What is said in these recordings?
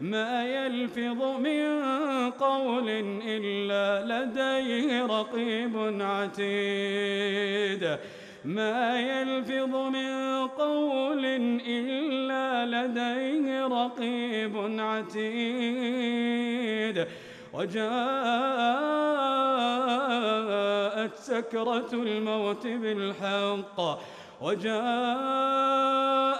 ما يلفظ من قول إلا لديه رقيب عتيد. ما يلفظ من قول إلا لديه رقيب عتيد. وجاءت سكرة الموت بالحق. وجاءت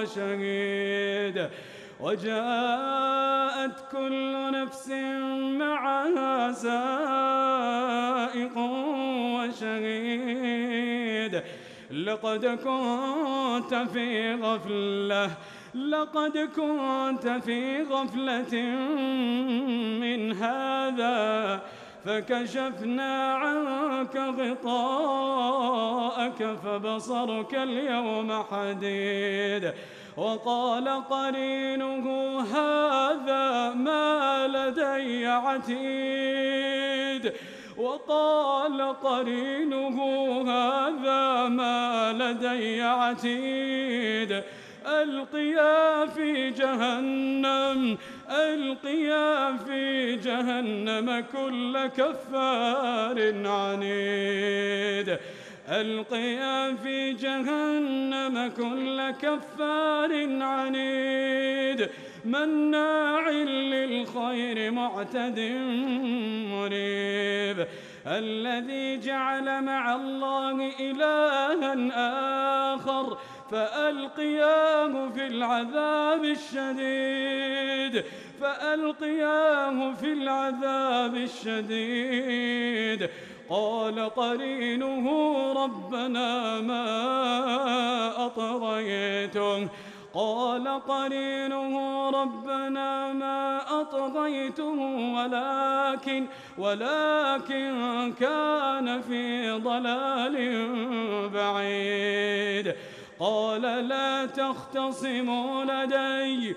وشهيد. وجاءت كل نفس معها سائق وشهيد. لقد كنت في غفلة لقد كنت في غفلة من هذا فكشفنا عنك غطاءك فبصرك اليوم حديد. وقال قرينه هذا ما لدي عتيد. وقال قرينه هذا ما لدي عتيد. ألقيا في جهنم ألقيا في جهنم كل كفار عنيد. ألقيا في جهنم كل كفار عنيد. مناع للخير معتد مريب الذي جعل مع الله إلها آخر فألقياه في العذاب الشديد. فألقياه في العذاب الشديد. قال قرينه ربنا ما أطغيته. قال قرينه ربنا ما أطغيته ولكن ولكن كان في ضلال بعيد. قال لا تختصموا لدي.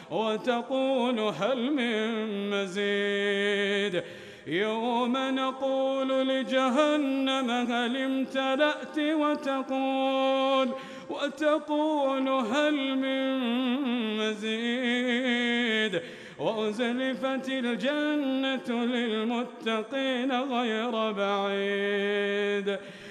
وتقول هل من مزيد؟ يوم نقول لجهنم هل امتلأت وتقول وتقول هل من مزيد؟ وأزلفت الجنة للمتقين غير بعيد.